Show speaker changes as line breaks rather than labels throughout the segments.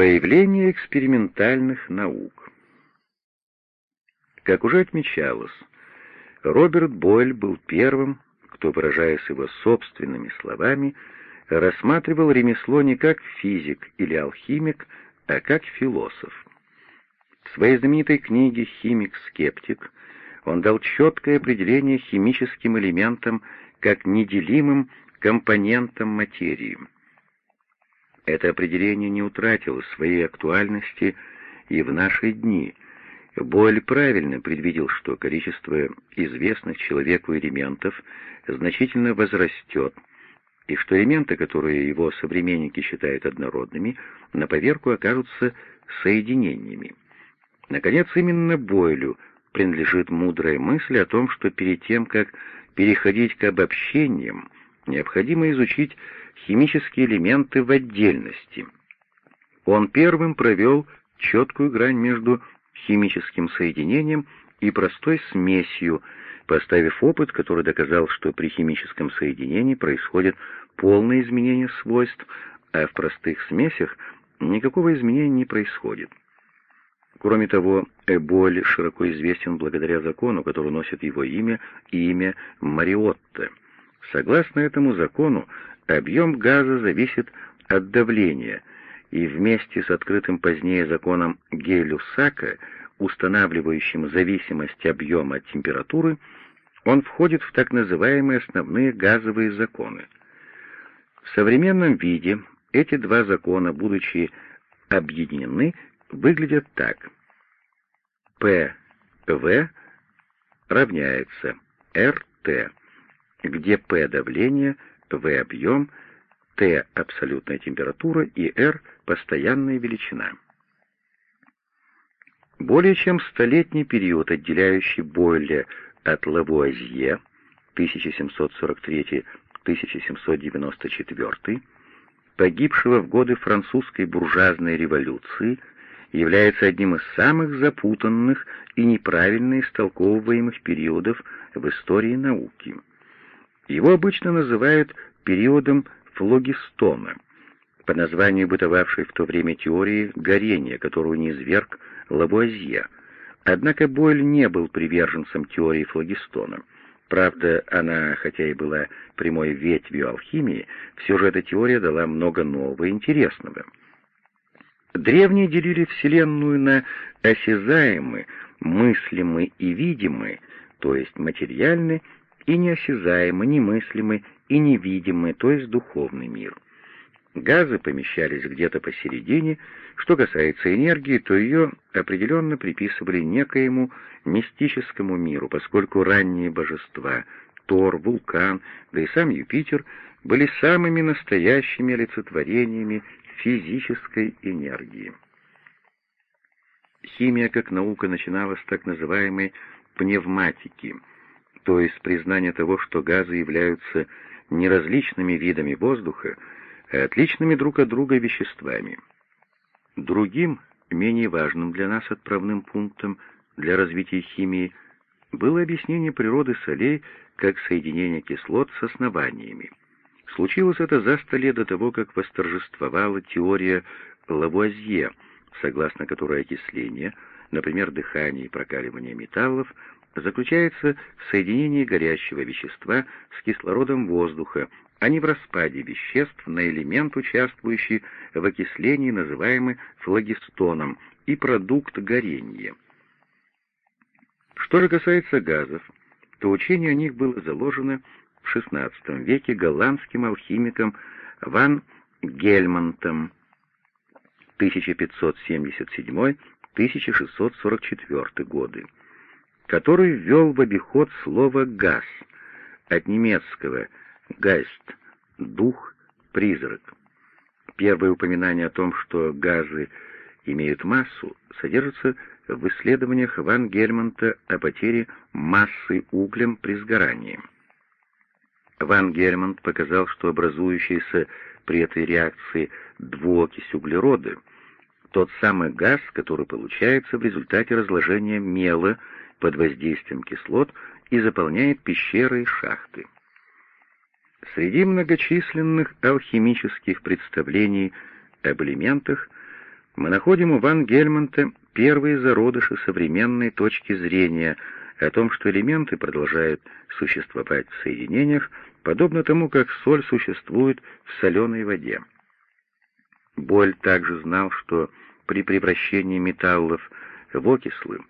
Появление экспериментальных наук Как уже отмечалось, Роберт Бойль был первым, кто, выражаясь его собственными словами, рассматривал ремесло не как физик или алхимик, а как философ. В своей знаменитой книге «Химик-скептик» он дал четкое определение химическим элементам как неделимым компонентам материи. Это определение не утратило своей актуальности и в наши дни. Бойль правильно предвидел, что количество известных человеку элементов значительно возрастет, и что элементы, которые его современники считают однородными, на поверку окажутся соединениями. Наконец, именно Бойлю принадлежит мудрая мысль о том, что перед тем, как переходить к обобщениям, необходимо изучить химические элементы в отдельности. Он первым провел четкую грань между химическим соединением и простой смесью, поставив опыт, который доказал, что при химическом соединении происходит полное изменение свойств, а в простых смесях никакого изменения не происходит. Кроме того, Эболь широко известен благодаря закону, который носит его имя и имя Мариотта. Согласно этому закону, объем газа зависит от давления, и вместе с открытым позднее законом Гей-Люсака, устанавливающим зависимость объема от температуры, он входит в так называемые основные газовые законы. В современном виде эти два закона, будучи объединены, выглядят так. ПВ равняется РТ, где П давление, В объем, Т абсолютная температура и R постоянная величина. Более чем столетний период, отделяющий Бойля от Лавуазье 1743-1794, погибшего в годы французской буржуазной революции, является одним из самых запутанных и неправильно истолковываемых периодов в истории науки. Его обычно называют периодом флогистона, по названию бытовавшей в то время теории горения, которую низверг Лавуазье. Однако Бойль не был приверженцем теории флогистона. Правда, она, хотя и была прямой ветвью алхимии, все же эта теория дала много нового и интересного. Древние делили Вселенную на осязаемый, мыслимый и видимый, то есть материальный, и неосязаемый, немыслимый и невидимый, то есть духовный мир. Газы помещались где-то посередине. Что касается энергии, то ее определенно приписывали некоему мистическому миру, поскольку ранние божества — Тор, Вулкан, да и сам Юпитер — были самыми настоящими олицетворениями физической энергии. Химия как наука начиналась с так называемой пневматики, то есть признания того, что газы являются не различными видами воздуха, а отличными друг от друга веществами. Другим, менее важным для нас отправным пунктом для развития химии было объяснение природы солей как соединение кислот с основаниями. Случилось это за сто лет до того, как восторжествовала теория Лавуазье, согласно которой окисление, например, дыхание и прокаливание металлов, заключается в соединении горящего вещества с кислородом воздуха, а не в распаде веществ на элемент, участвующий в окислении, называемый флогистоном, и продукт горения. Что же касается газов, то учение о них было заложено в XVI веке голландским алхимиком Ван Гельмонтом 1577-1644 годы, который ввел в обиход слово «газ» от немецкого «гайст» — «дух», «призрак». Первое упоминание о том, что газы имеют массу, содержится в исследованиях Ван Гельмонта о потере массы углем при сгорании. Ван Гельмонт показал, что образующаяся при этой реакции двуокись углерода — тот самый газ, который получается в результате разложения мела под воздействием кислот и заполняет пещеры и шахты. Среди многочисленных алхимических представлений об элементах мы находим у Ван Гельмонта первые зародыши современной точки зрения о том, что элементы продолжают существовать в соединениях, подобно тому, как соль существует в соленой воде. Боль также знал, что при превращении металлов в окислы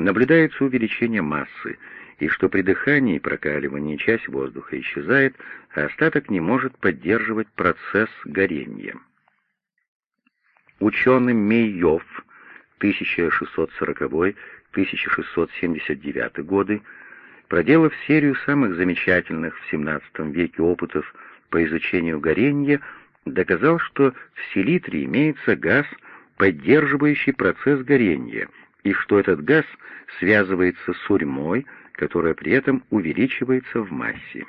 наблюдается увеличение массы, и что при дыхании и прокаливании часть воздуха исчезает, а остаток не может поддерживать процесс горения. Ученый Меййов 1640-1679 годы, проделав серию самых замечательных в XVII веке опытов по изучению горения, доказал, что в селитре имеется газ, поддерживающий процесс горения, и что этот газ связывается с урьмой, которая при этом увеличивается в массе.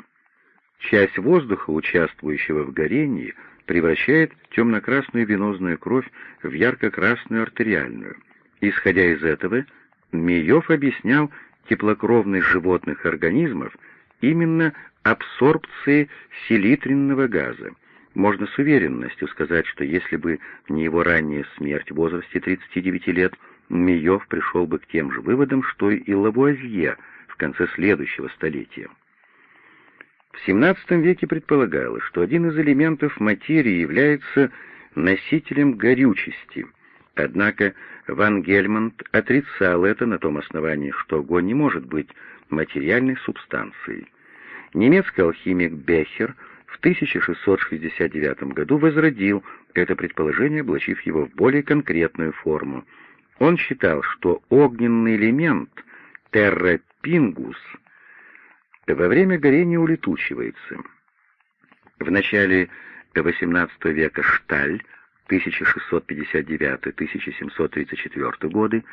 Часть воздуха, участвующего в горении, превращает темно-красную венозную кровь в ярко-красную артериальную. Исходя из этого, Миев объяснял теплокровность животных организмов именно абсорбцией селитринного газа. Можно с уверенностью сказать, что если бы не его ранняя смерть в возрасте 39 лет, Миев пришел бы к тем же выводам, что и Лавуазье – конце следующего столетия. В XVII веке предполагалось, что один из элементов материи является носителем горючести, однако Ван Гельмонт отрицал это на том основании, что огонь не может быть материальной субстанцией. Немецкий алхимик Бехер в 1669 году возродил это предположение, облачив его в более конкретную форму. Он считал, что огненный элемент терра пингус во время горения улетучивается. В начале XVIII века Шталь 1659-1734 годы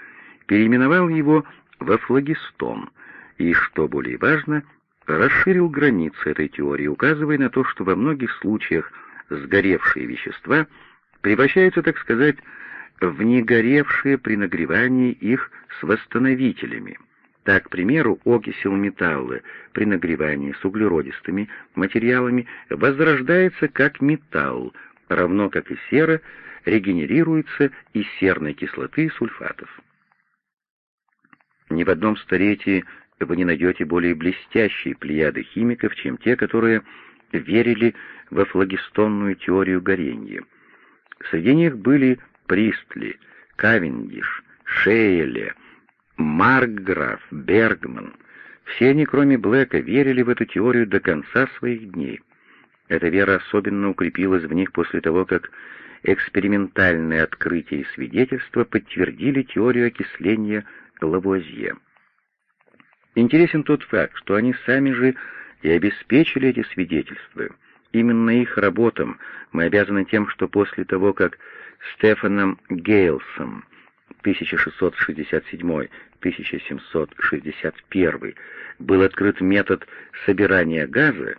переименовал его во флагистон и, что более важно, расширил границы этой теории, указывая на то, что во многих случаях сгоревшие вещества превращаются, так сказать, в негоревшие при нагревании их с восстановителями. Так, к примеру, окисел металла при нагревании с углеродистыми материалами возрождается как металл, равно как и сера регенерируется из серной кислоты и сульфатов. Ни в одном столетии вы не найдете более блестящие плеяды химиков, чем те, которые верили во флагистонную теорию горения. Среди них были Пристли, Кавендиш, Шейле, Маркграф, Бергман, все они, кроме Блэка, верили в эту теорию до конца своих дней. Эта вера особенно укрепилась в них после того, как экспериментальные открытия и свидетельства подтвердили теорию окисления Лавуазье. Интересен тот факт, что они сами же и обеспечили эти свидетельства. Именно их работам мы обязаны тем, что после того, как Стефаном Гейлсом 1667-1761 был открыт метод собирания газа,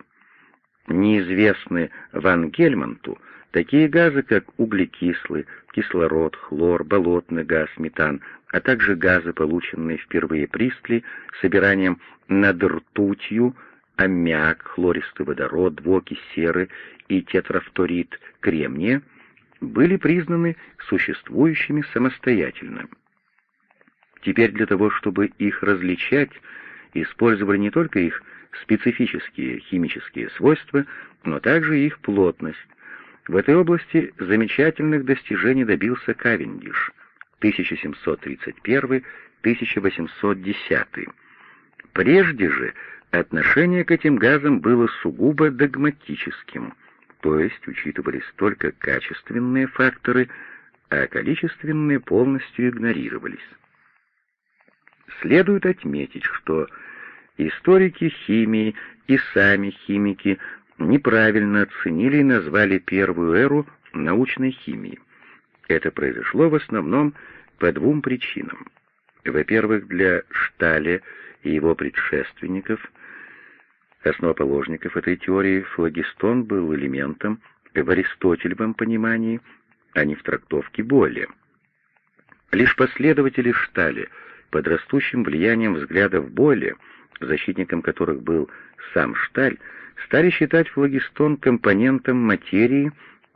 неизвестны Ван Гельмонту такие газы, как углекислый, кислород, хлор, болотный газ, метан, а также газы, полученные впервые Пристли собиранием над ртутью, аммиак, хлористый водород, двуокись серы и тетрафторид кремния — были признаны существующими самостоятельно. Теперь для того, чтобы их различать, использовали не только их специфические химические свойства, но также их плотность. В этой области замечательных достижений добился Кавендиш 1731-1810. Прежде же отношение к этим газам было сугубо догматическим – то есть учитывались только качественные факторы, а количественные полностью игнорировались. Следует отметить, что историки химии и сами химики неправильно оценили и назвали первую эру научной химии. Это произошло в основном по двум причинам. Во-первых, для Шталя и его предшественников – основоположников этой теории флагистон был элементом в аристотелевом понимании, а не в трактовке боли. Лишь последователи Штали под растущим влиянием взглядов боли, защитником которых был сам Шталь, стали считать флагистон компонентом материи,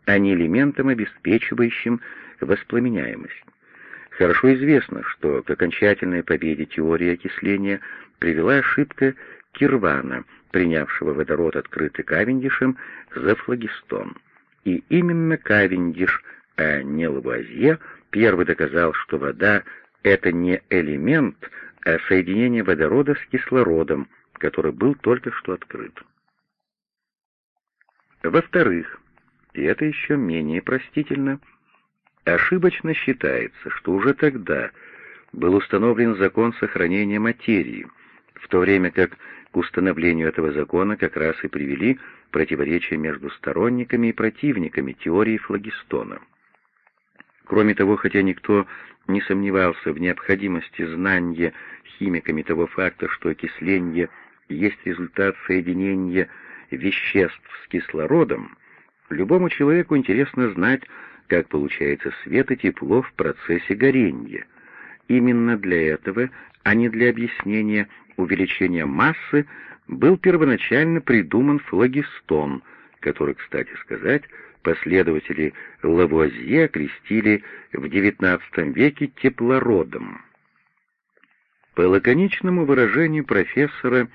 а не элементом, обеспечивающим воспламеняемость. Хорошо известно, что к окончательной победе теории окисления привела ошибка Кирвана, принявшего водород, открытый Кавендишем, за флагистон. И именно Кавендиш, а не Лавуазье, первый доказал, что вода — это не элемент, а соединение водорода с кислородом, который был только что открыт. Во-вторых, и это еще менее простительно, ошибочно считается, что уже тогда был установлен закон сохранения материи, в то время как к установлению этого закона как раз и привели противоречия между сторонниками и противниками теории флагистона. Кроме того, хотя никто не сомневался в необходимости знания химиками того факта, что окисление есть результат соединения веществ с кислородом, любому человеку интересно знать, как получается свет и тепло в процессе горения. Именно для этого, а не для объяснения увеличения массы, был первоначально придуман флагистон, который, кстати сказать, последователи Лавуазье окрестили в XIX веке теплородом. По лаконичному выражению профессора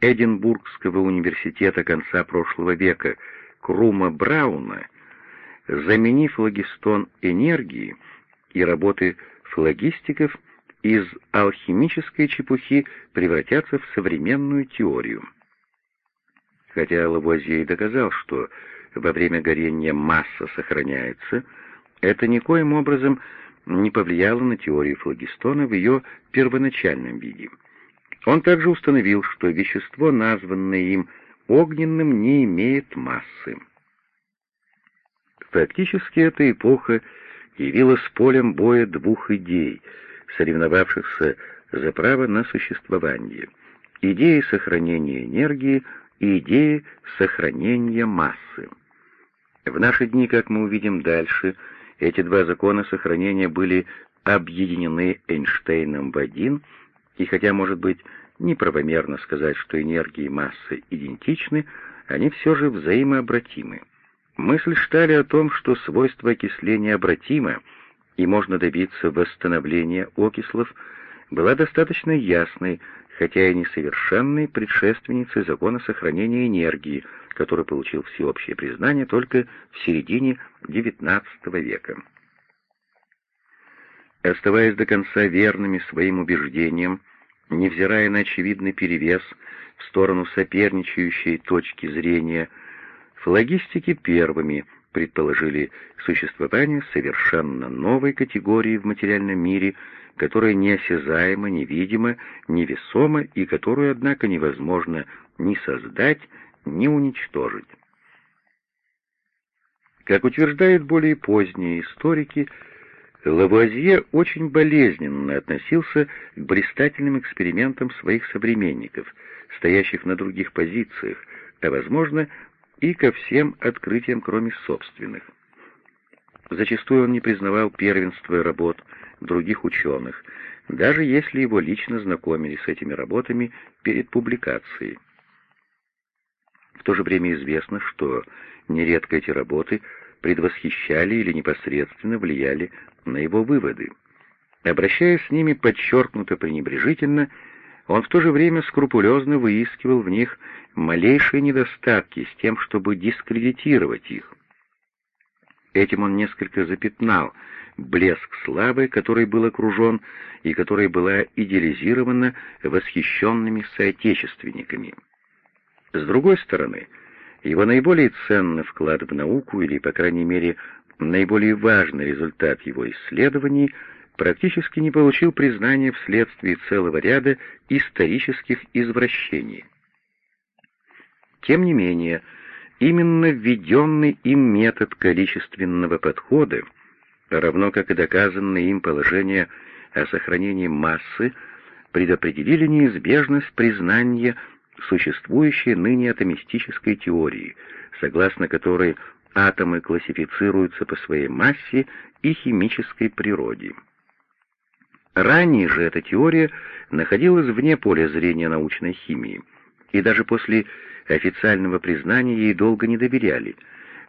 Эдинбургского университета конца прошлого века Крума Брауна, заменив флагистон энергии и работы флагистиков из алхимической чепухи превратятся в современную теорию. Хотя Лавуазье доказал, что во время горения масса сохраняется, это никоим образом не повлияло на теорию флагистона в ее первоначальном виде. Он также установил, что вещество, названное им огненным, не имеет массы. Фактически эта эпоха явилась полем боя двух идей, соревновавшихся за право на существование. Идеи сохранения энергии и идеи сохранения массы. В наши дни, как мы увидим дальше, эти два закона сохранения были объединены Эйнштейном в один, и хотя, может быть, неправомерно сказать, что энергии и массы идентичны, они все же взаимообратимы. Мысль Штали о том, что свойство окисления обратимо и можно добиться восстановления окислов, была достаточно ясной, хотя и несовершенной предшественницей закона сохранения энергии, который получил всеобщее признание только в середине XIX века. Оставаясь до конца верными своим убеждениям, невзирая на очевидный перевес в сторону соперничающей точки зрения, флагистики первыми предположили существование совершенно новой категории в материальном мире, которая неосязаема, невидима, невесома и которую, однако, невозможно ни создать, ни уничтожить. Как утверждают более поздние историки, Лавуазье очень болезненно относился к блистательным экспериментам своих современников, стоящих на других позициях, а, возможно, и ко всем открытиям, кроме собственных. Зачастую он не признавал первенства работ других ученых, даже если его лично знакомили с этими работами перед публикацией. В то же время известно, что нередко эти работы предвосхищали или непосредственно влияли на его выводы. Обращаясь с ними подчеркнуто пренебрежительно, он в то же время скрупулезно выискивал в них малейшие недостатки с тем, чтобы дискредитировать их. Этим он несколько запятнал блеск славы, который был окружен и которой была идеализирована восхищенными соотечественниками. С другой стороны, его наиболее ценный вклад в науку, или, по крайней мере, наиболее важный результат его исследований — практически не получил признания вследствие целого ряда исторических извращений. Тем не менее, именно введенный им метод количественного подхода, равно как и доказанное им положение о сохранении массы, предопределили неизбежность признания существующей ныне атомистической теории, согласно которой атомы классифицируются по своей массе и химической природе. Ранее же эта теория находилась вне поля зрения научной химии, и даже после официального признания ей долго не доверяли.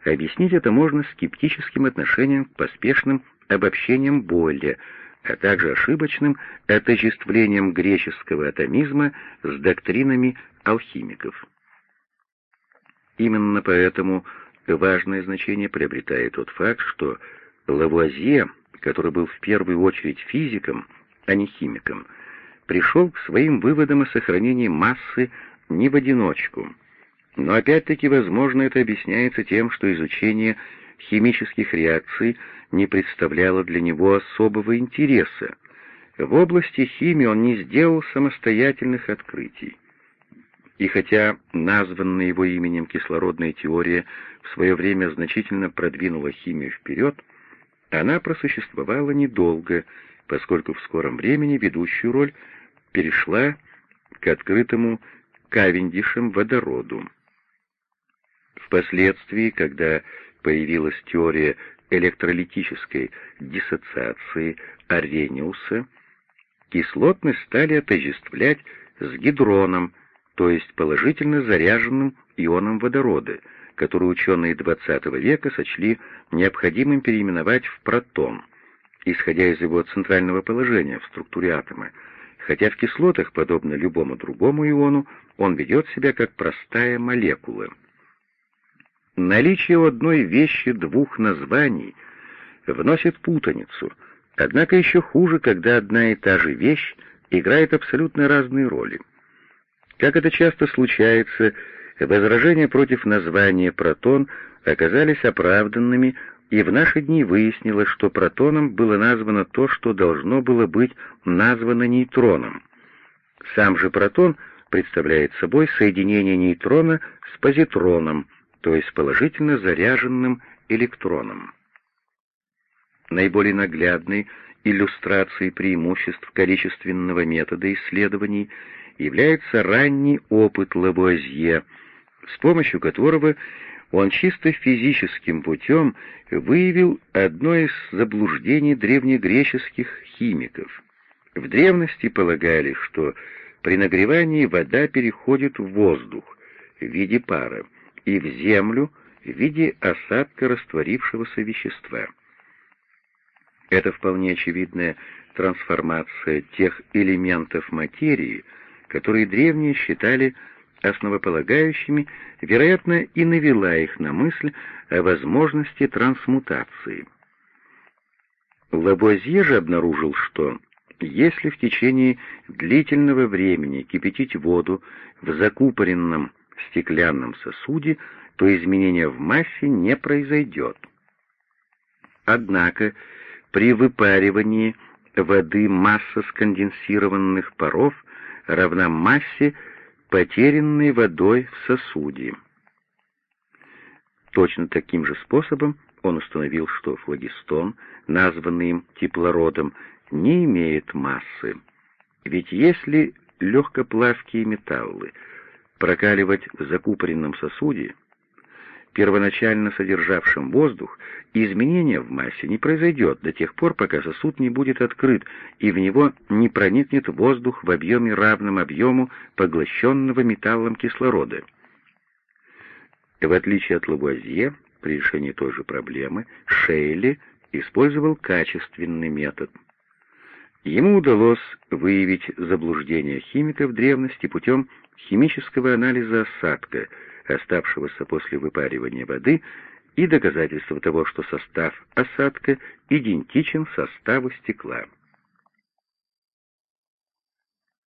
Объяснить это можно скептическим отношением к поспешным обобщением Бойля, а также ошибочным отождествлением греческого атомизма с доктринами алхимиков. Именно поэтому важное значение приобретает тот факт, что Лавуазье, который был в первую очередь физиком, а не химиком, пришел к своим выводам о сохранении массы не в одиночку. Но опять-таки, возможно, это объясняется тем, что изучение химических реакций не представляло для него особого интереса. В области химии он не сделал самостоятельных открытий. И хотя названная его именем кислородная теория в свое время значительно продвинула химию вперед, она просуществовала недолго, поскольку в скором времени ведущую роль перешла к открытому Кавендишем водороду. Впоследствии, когда появилась теория электролитической диссоциации Арениуса, кислотность стали отождествлять с гидроном, то есть положительно заряженным ионом водорода, который ученые XX века сочли необходимым переименовать в протон, исходя из его центрального положения в структуре атома, хотя в кислотах, подобно любому другому иону, он ведет себя как простая молекула. Наличие у одной вещи двух названий вносит путаницу, однако еще хуже, когда одна и та же вещь играет абсолютно разные роли. Как это часто случается, возражения против названия «протон» оказались оправданными, и в наши дни выяснилось, что протоном было названо то, что должно было быть названо нейтроном. Сам же протон представляет собой соединение нейтрона с позитроном, то есть положительно заряженным электроном. Наиболее наглядной иллюстрацией преимуществ количественного метода исследований является ранний опыт Лавуазье, с помощью которого он чисто физическим путем выявил одно из заблуждений древнегреческих химиков. В древности полагали, что при нагревании вода переходит в воздух в виде пара и в землю в виде осадка растворившегося вещества. Это вполне очевидная трансформация тех элементов материи, которые древние считали основополагающими, вероятно, и навела их на мысль о возможности трансмутации. Лабуазье же обнаружил, что если в течение длительного времени кипятить воду в закупоренном стеклянном сосуде, то изменения в массе не произойдет. Однако при выпаривании воды масса сконденсированных паров равна массе потерянной водой в сосуде. Точно таким же способом он установил, что флагистон, названный им теплородом, не имеет массы. Ведь если легкоплавкие металлы прокаливать в закупоренном сосуде, первоначально содержавшем воздух, изменения в массе не произойдет до тех пор, пока сосуд не будет открыт и в него не проникнет воздух в объеме равном объему поглощенного металлом кислорода. В отличие от Лавуазье, при решении той же проблемы Шейли использовал качественный метод. Ему удалось выявить заблуждение химиков древности путем химического анализа осадка, оставшегося после выпаривания воды, и доказательства того, что состав осадка идентичен составу стекла.